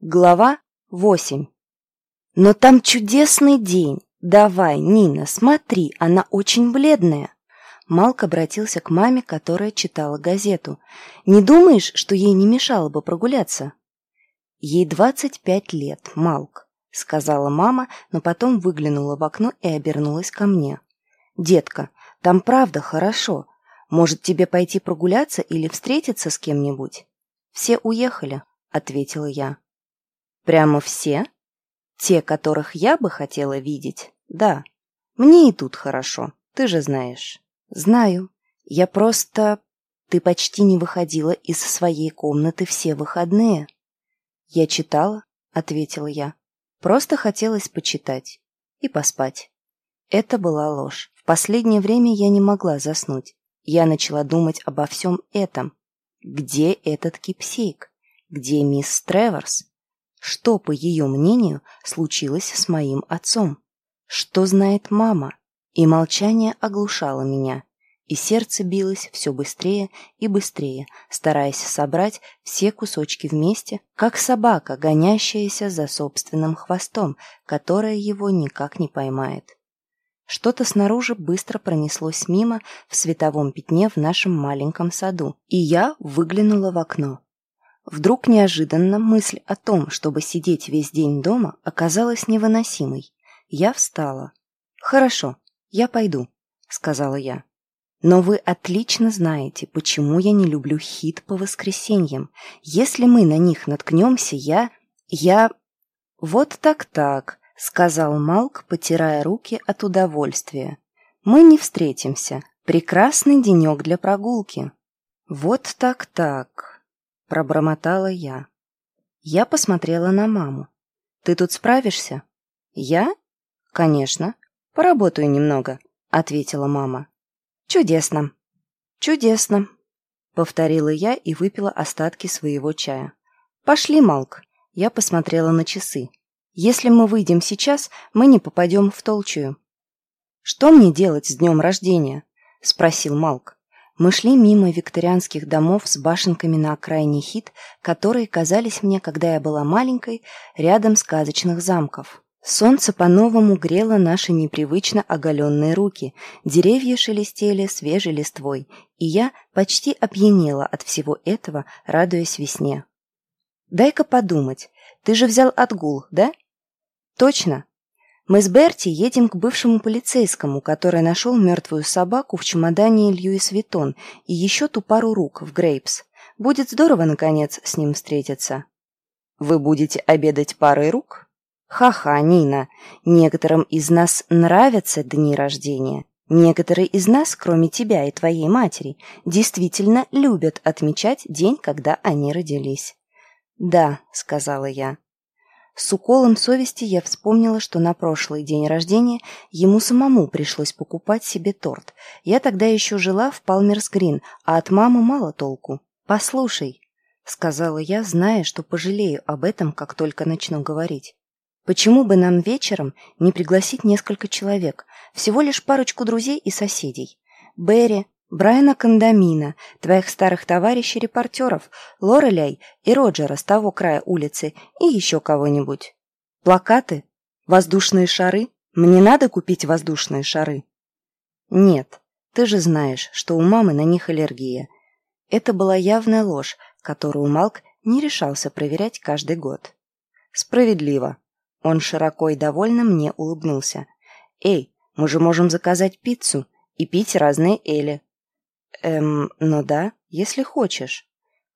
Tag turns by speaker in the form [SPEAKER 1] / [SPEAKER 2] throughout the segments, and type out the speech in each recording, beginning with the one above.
[SPEAKER 1] Глава 8. Но там чудесный день. Давай, Нина, смотри, она очень бледная. Малк обратился к маме, которая читала газету. Не думаешь, что ей не мешало бы прогуляться? Ей 25 лет, Малк, сказала мама, но потом выглянула в окно и обернулась ко мне. Детка, там правда хорошо. Может, тебе пойти прогуляться или встретиться с кем-нибудь? Все уехали, ответила я. Прямо все? Те, которых я бы хотела видеть? Да. Мне и тут хорошо, ты же знаешь. Знаю. Я просто... Ты почти не выходила из своей комнаты все выходные. Я читала, ответила я. Просто хотелось почитать и поспать. Это была ложь. В последнее время я не могла заснуть. Я начала думать обо всем этом. Где этот кипсейк? Где мисс Треворс? Что, по ее мнению, случилось с моим отцом? Что знает мама? И молчание оглушало меня, и сердце билось все быстрее и быстрее, стараясь собрать все кусочки вместе, как собака, гонящаяся за собственным хвостом, которая его никак не поймает. Что-то снаружи быстро пронеслось мимо в световом пятне в нашем маленьком саду, и я выглянула в окно. Вдруг неожиданно мысль о том, чтобы сидеть весь день дома, оказалась невыносимой. Я встала. «Хорошо, я пойду», — сказала я. «Но вы отлично знаете, почему я не люблю хит по воскресеньям. Если мы на них наткнемся, я... я...» «Вот так-так», — сказал Малк, потирая руки от удовольствия. «Мы не встретимся. Прекрасный денек для прогулки». «Вот так-так», Пробормотала я. Я посмотрела на маму. «Ты тут справишься?» «Я?» «Конечно. Поработаю немного», — ответила мама. «Чудесно». «Чудесно», — повторила я и выпила остатки своего чая. «Пошли, Малк». Я посмотрела на часы. «Если мы выйдем сейчас, мы не попадем в толчую». «Что мне делать с днем рождения?» — спросил Малк. Мы шли мимо викторианских домов с башенками на окраине Хит, которые казались мне, когда я была маленькой, рядом сказочных замков. Солнце по-новому грело наши непривычно оголенные руки, деревья шелестели свежей листвой, и я почти опьянела от всего этого, радуясь весне. «Дай-ка подумать, ты же взял отгул, да?» «Точно, мы с Берти едем к бывшему полицейскому, который нашел мертвую собаку в чемодане Louis Vuitton и еще ту пару рук в Грейпс. Будет здорово, наконец, с ним встретиться. Вы будете обедать парой рук? Ха-ха, Нина, некоторым из нас нравятся дни рождения. Некоторые из нас, кроме тебя и твоей матери, действительно любят отмечать день, когда они родились. «Да», — сказала я, с уколом совести я вспомнила, что на прошлый день рождения ему самому пришлось покупать себе торт. Я тогда еще жила в Палмерс-Грин, а от мамы мало толку. «Послушай», — сказала я, зная, что пожалею об этом, как только начну говорить. «Почему бы нам вечером не пригласить несколько человек, всего лишь парочку друзей и соседей? Берри, Брайана Кандамина, твоих старых товарищей-репортеров, Лореляй и Роджера с того края улицы и еще кого-нибудь. Плакаты? Воздушные шары? Мне надо купить воздушные шары? Нет, ты же знаешь, что у мамы на них аллергия. Это была явная ложь, которую Малк не решался проверять каждый год. Справедливо. Он широко и довольно мне улыбнулся. «Эй, мы же можем заказать пиццу и пить разные эли. Эм, ну да, если хочешь.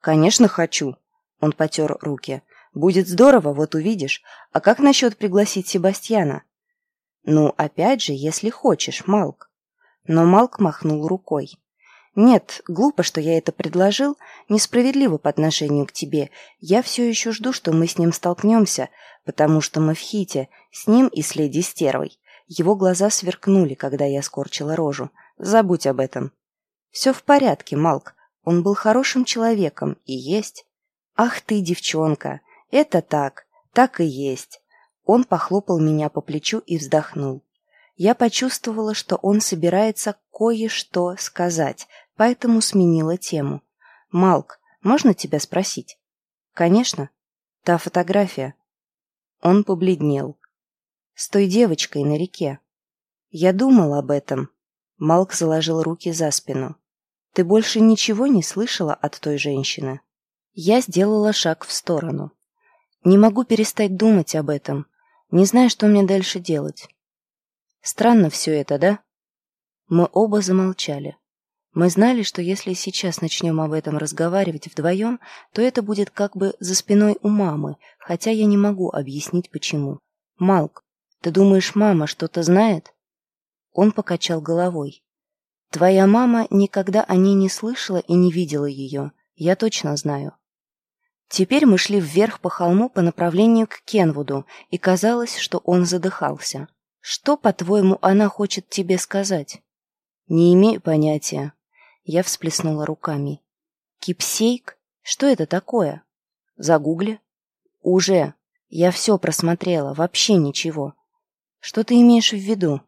[SPEAKER 1] Конечно, хочу. Он потер руки. Будет здорово, вот увидишь. А как насчет пригласить Себастьяна? Ну, опять же, если хочешь, Малк. Но Малк махнул рукой. «Нет, глупо, что я это предложил, несправедливо по отношению к тебе. Я все еще жду, что мы с ним столкнемся, потому что мы в хите, с ним и с леди Стервой». Его глаза сверкнули, когда я скорчила рожу. «Забудь об этом». «Все в порядке, Малк. Он был хорошим человеком и есть». «Ах ты, девчонка! Это так, так и есть». Он похлопал меня по плечу и вздохнул. Я почувствовала, что он собирается кое-что сказать, поэтому сменила тему. «Малк, можно тебя спросить?» «Конечно». Та фотография. Он побледнел. С той девочкой на реке. Я думал об этом. Малк заложил руки за спину. Ты больше ничего не слышала от той женщины? Я сделала шаг в сторону. Не могу перестать думать об этом. Не знаю, что мне дальше делать. Странно все это, да? Мы оба замолчали. Мы знали, что если сейчас начнем об этом разговаривать вдвоем, то это будет как бы за спиной у мамы, хотя я не могу объяснить почему. «Малк, ты думаешь, мама что-то знает?» Он покачал головой. «Твоя мама никогда о ней не слышала и не видела ее, я точно знаю». Теперь мы шли вверх по холму по направлению к Кенвуду, и казалось, что он задыхался. «Что, по-твоему, она хочет тебе сказать?» «Не имею понятия». Я всплеснула руками. «Кипсейк? Что это такое?» «Загугли». «Уже. Я все просмотрела. Вообще ничего». «Что ты имеешь в виду?»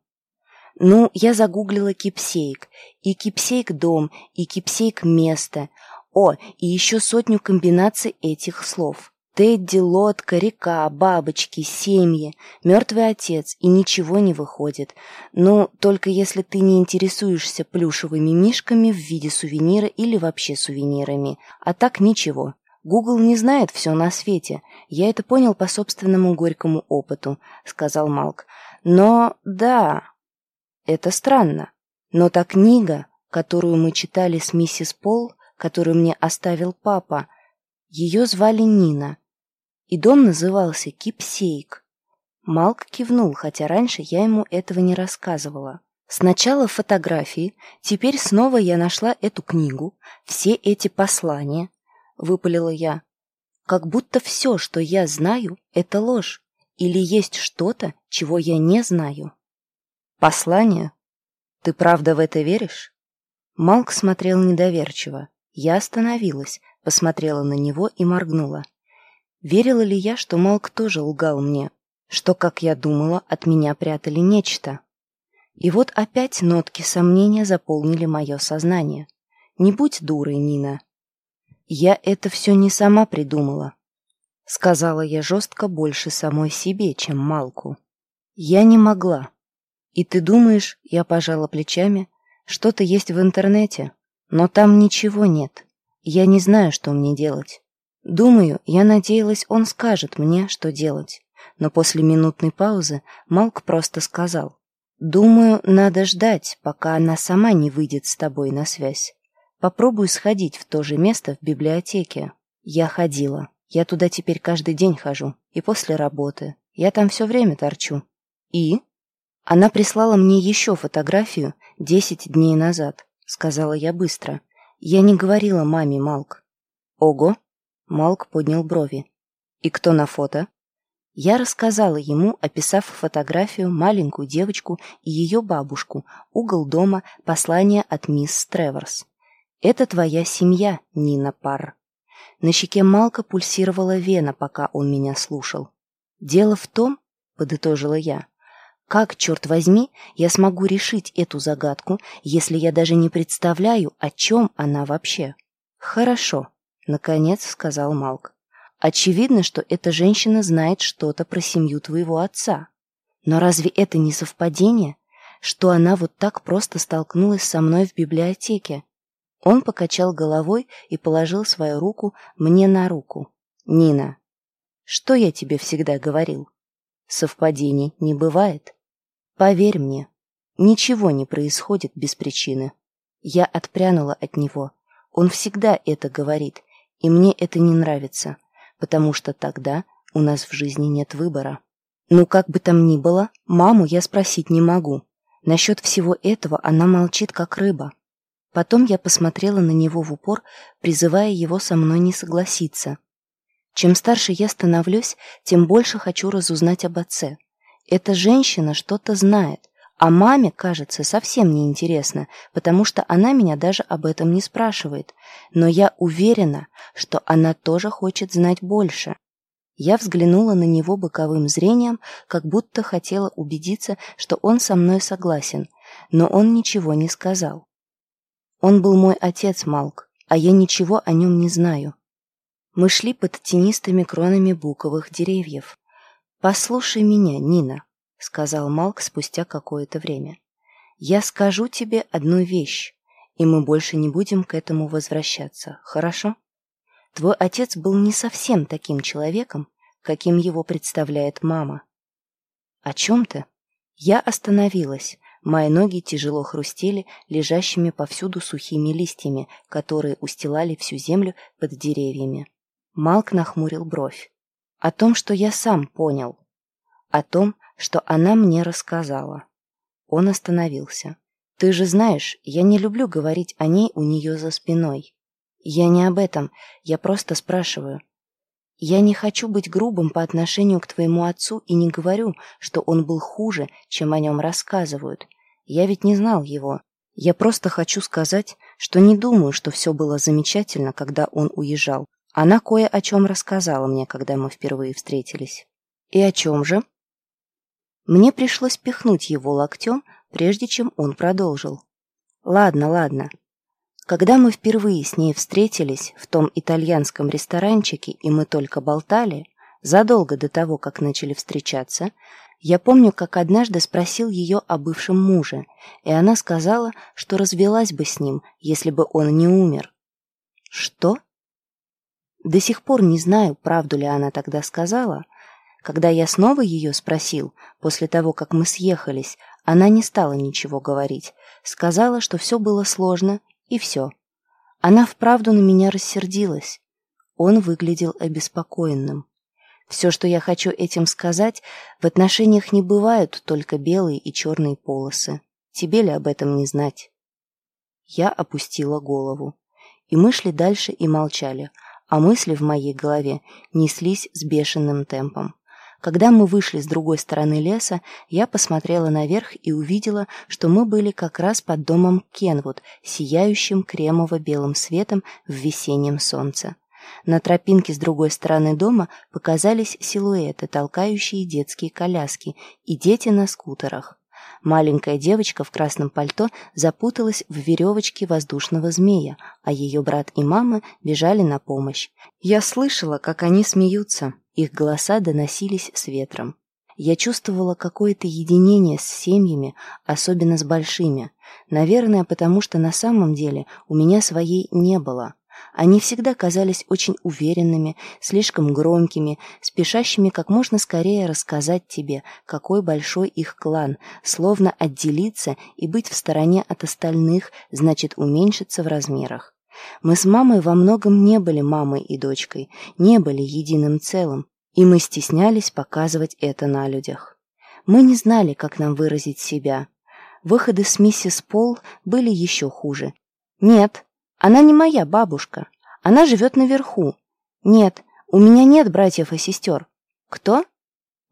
[SPEAKER 1] «Ну, я загуглила кипсейк. И кипсейк дом, и кипсейк место. О, и еще сотню комбинаций этих слов. Тедди, лодка, река, бабочки, семьи, мертвый отец, и ничего не выходит. Ну, только если ты не интересуешься плюшевыми мишками в виде сувенира или вообще сувенирами. А так ничего. Google не знает все на свете. Я это понял по собственному горькому опыту, сказал Малк. Но да, это странно. Но та книга, которую мы читали с миссис Пол, которую мне оставил папа, ее звали Нина и дом назывался Кипсейк. Малк кивнул, хотя раньше я ему этого не рассказывала. Сначала фотографии, теперь снова я нашла эту книгу, все эти послания, выпалила я. Как будто все, что я знаю, это ложь, или есть что-то, чего я не знаю. Послание? Ты правда в это веришь? Малк смотрел недоверчиво. Я остановилась, посмотрела на него и моргнула. Верила ли я, что Малк тоже лгал мне, что, как я думала, от меня прятали нечто? И вот опять нотки сомнения заполнили мое сознание. Не будь дурой, Нина. Я это все не сама придумала. Сказала я жестко больше самой себе, чем Малку. Я не могла. И ты думаешь, я пожала плечами, что-то есть в интернете, но там ничего нет. Я не знаю, что мне делать. Думаю, я надеялась, он скажет мне, что делать. Но после минутной паузы Малк просто сказал. «Думаю, надо ждать, пока она сама не выйдет с тобой на связь. Попробуй сходить в то же место в библиотеке». Я ходила. Я туда теперь каждый день хожу. И после работы. Я там все время торчу. И? Она прислала мне еще фотографию десять дней назад. Сказала я быстро. Я не говорила маме, Малк. Ого, Малк поднял брови. «И кто на фото?» Я рассказала ему, описав фотографию, маленькую девочку и ее бабушку, угол дома, послание от мисс Треворс. «Это твоя семья, Нина Пар». На щеке Малка пульсировала вена, пока он меня слушал. «Дело в том, — подытожила я, — как, черт возьми, я смогу решить эту загадку, если я даже не представляю, о чем она вообще?» «Хорошо», Наконец сказал Малк. Очевидно, что эта женщина знает что-то про семью твоего отца. Но разве это не совпадение, что она вот так просто столкнулась со мной в библиотеке? Он покачал головой и положил свою руку мне на руку. «Нина, что я тебе всегда говорил? Совпадений не бывает. Поверь мне, ничего не происходит без причины. Я отпрянула от него. Он всегда это говорит, и мне это не нравится, потому что тогда у нас в жизни нет выбора. Ну, как бы там ни было, маму я спросить не могу. Насчет всего этого она молчит, как рыба. Потом я посмотрела на него в упор, призывая его со мной не согласиться. Чем старше я становлюсь, тем больше хочу разузнать об отце. Эта женщина что-то знает, а маме, кажется, совсем не интересно, потому что она меня даже об этом не спрашивает. Но я уверена, что она тоже хочет знать больше. Я взглянула на него боковым зрением, как будто хотела убедиться, что он со мной согласен, но он ничего не сказал. Он был мой отец, Малк, а я ничего о нем не знаю. Мы шли под тенистыми кронами буковых деревьев. «Послушай меня, Нина», — сказал Малк спустя какое-то время. «Я скажу тебе одну вещь, и мы больше не будем к этому возвращаться, хорошо? Твой отец был не совсем таким человеком, каким его представляет мама». «О чем ты?» Я остановилась. Мои ноги тяжело хрустели лежащими повсюду сухими листьями, которые устилали всю землю под деревьями. Малк нахмурил бровь. О том, что я сам понял. О том, что она мне рассказала. Он остановился. Ты же знаешь, я не люблю говорить о ней у нее за спиной. Я не об этом, я просто спрашиваю. Я не хочу быть грубым по отношению к твоему отцу и не говорю, что он был хуже, чем о нем рассказывают. Я ведь не знал его. Я просто хочу сказать, что не думаю, что все было замечательно, когда он уезжал, она кое о чем рассказала мне, когда мы впервые встретились. И о чем же? Мне пришлось пихнуть его локтем, прежде чем он продолжил. Ладно, ладно. Когда мы впервые с ней встретились в том итальянском ресторанчике, и мы только болтали, задолго до того, как начали встречаться, я помню, как однажды спросил ее о бывшем муже, и она сказала, что развелась бы с ним, если бы он не умер. Что? До сих пор не знаю, правду ли она тогда сказала. Когда я снова ее спросил, после того, как мы съехались, она не стала ничего говорить. Сказала, что все было сложно, и все. Она вправду на меня рассердилась. Он выглядел обеспокоенным. Все, что я хочу этим сказать, в отношениях не бывают только белые и черные полосы. Тебе ли об этом не знать? Я опустила голову. И мы шли дальше и молчали, а мысли в моей голове неслись с бешеным темпом. Когда мы вышли с другой стороны леса, я посмотрела наверх и увидела, что мы были как раз под домом Кенвуд, сияющим кремово-белым светом в весеннем солнце. На тропинке с другой стороны дома показались силуэты, толкающие детские коляски, и дети на скутерах. Маленькая девочка в красном пальто запуталась в веревочке воздушного змея, а ее брат и мама бежали на помощь. Я слышала, как они смеются, их голоса доносились с ветром. Я чувствовала какое-то единение с семьями, особенно с большими. Наверное, потому что на самом деле у меня своей не было. Они всегда казались очень уверенными, слишком громкими, спешащими как можно скорее рассказать тебе, какой большой их клан, словно отделиться и быть в стороне от остальных, значит уменьшиться в размерах. Мы с мамой во многом не были мамой и дочкой, не были единым целым, и мы стеснялись показывать это на людях. Мы не знали, как нам выразить себя. Выходы с миссис Пол были еще хуже. Нет, она не моя бабушка. Она живет наверху. Нет, у меня нет братьев и сестер. Кто?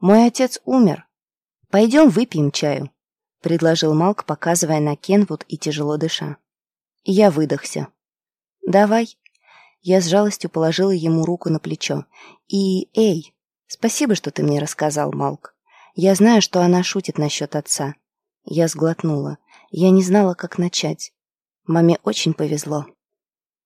[SPEAKER 1] Мой отец умер. Пойдем выпьем чаю, предложил Малк, показывая на Кенвуд и тяжело дыша. я выдохся. Давай. Я с жалостью положила ему руку на плечо. И, эй, спасибо, что ты мне рассказал, Малк. Я знаю, что она шутит насчет отца. Я сглотнула. Я не знала, как начать. Маме очень повезло.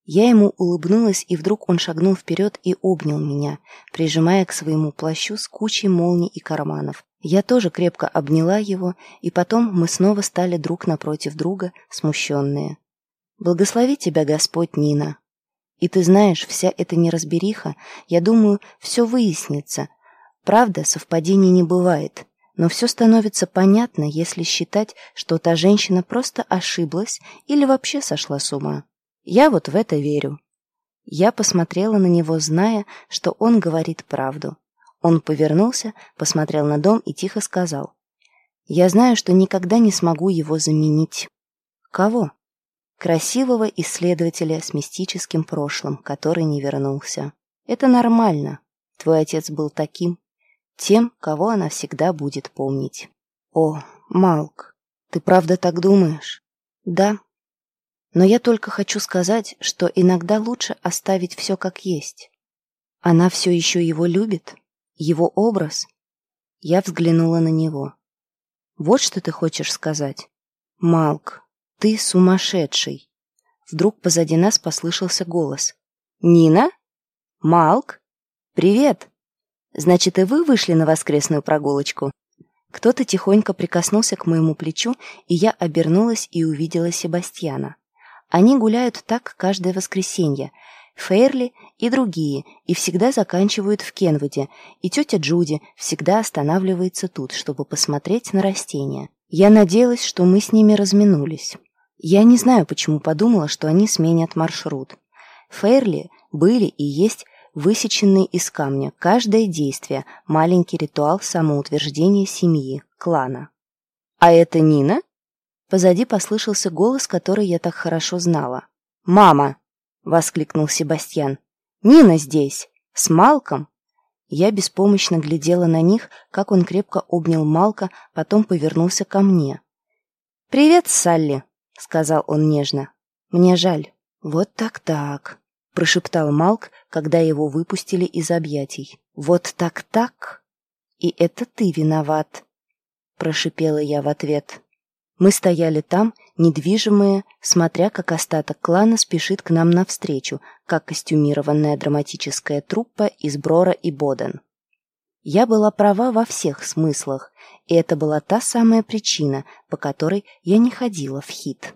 [SPEAKER 1] Я ему улыбнулась, и вдруг он шагнул вперед и обнял меня, прижимая к своему плащу с кучей молний и карманов. Я тоже крепко обняла его, и потом мы снова стали друг напротив друга, смущенные. «Благослови тебя, Господь, Нина!» И ты знаешь, вся эта неразбериха, я думаю, все выяснится. Правда, совпадений не бывает. Но все становится понятно, если считать, что та женщина просто ошиблась или вообще сошла с ума. Я вот в это верю. Я посмотрела на него, зная, что он говорит правду. Он повернулся, посмотрел на дом и тихо сказал. «Я знаю, что никогда не смогу его заменить». «Кого?» «Красивого исследователя с мистическим прошлым, который не вернулся. Это нормально. Твой отец был таким. Тем, кого она всегда будет помнить». «О, Малк, ты правда так думаешь?» «Да, но я только хочу сказать, что иногда лучше оставить все как есть. Она все еще его любит? Его образ? Я взглянула на него. Вот что ты хочешь сказать? Малк, ты сумасшедший. Вдруг позади нас послышался голос. «Нина?» Малк? Привет! Значит, и вы вышли на воскресную прогулочку?» Кто-то тихонько прикоснулся к моему плечу, и я обернулась и увидела Себастьяна. Они гуляют так каждое воскресенье, Фейрли и другие, и всегда заканчивают в Кенвуде, и тетя Джуди всегда останавливается тут, чтобы посмотреть на растения. Я надеялась, что мы с ними разминулись. Я не знаю, почему подумала, что они сменят маршрут. Фейрли были и есть высеченные из камня, каждое действие – маленький ритуал самоутверждения семьи, клана. «А это Нина?» Позади послышался голос, который я так хорошо знала. «Мама!» — воскликнул Себастьян. «Нина здесь! С Малком!» Я беспомощно глядела на них, как он крепко обнял Малка, потом повернулся ко мне. «Привет, Салли!» — сказал он нежно. «Мне жаль». «Вот так-так», — прошептал Малк, когда его выпустили из объятий. «Вот так-так? И это ты виноват», — прошипела я в ответ. Мы стояли там, недвижимые, смотря, как остаток клана спешит к нам навстречу, как костюмированная драматическая труппа из Брора и Боден. Я была права во всех смыслах, и это была та самая причина, по которой я не ходила в хит.